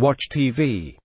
Watch TV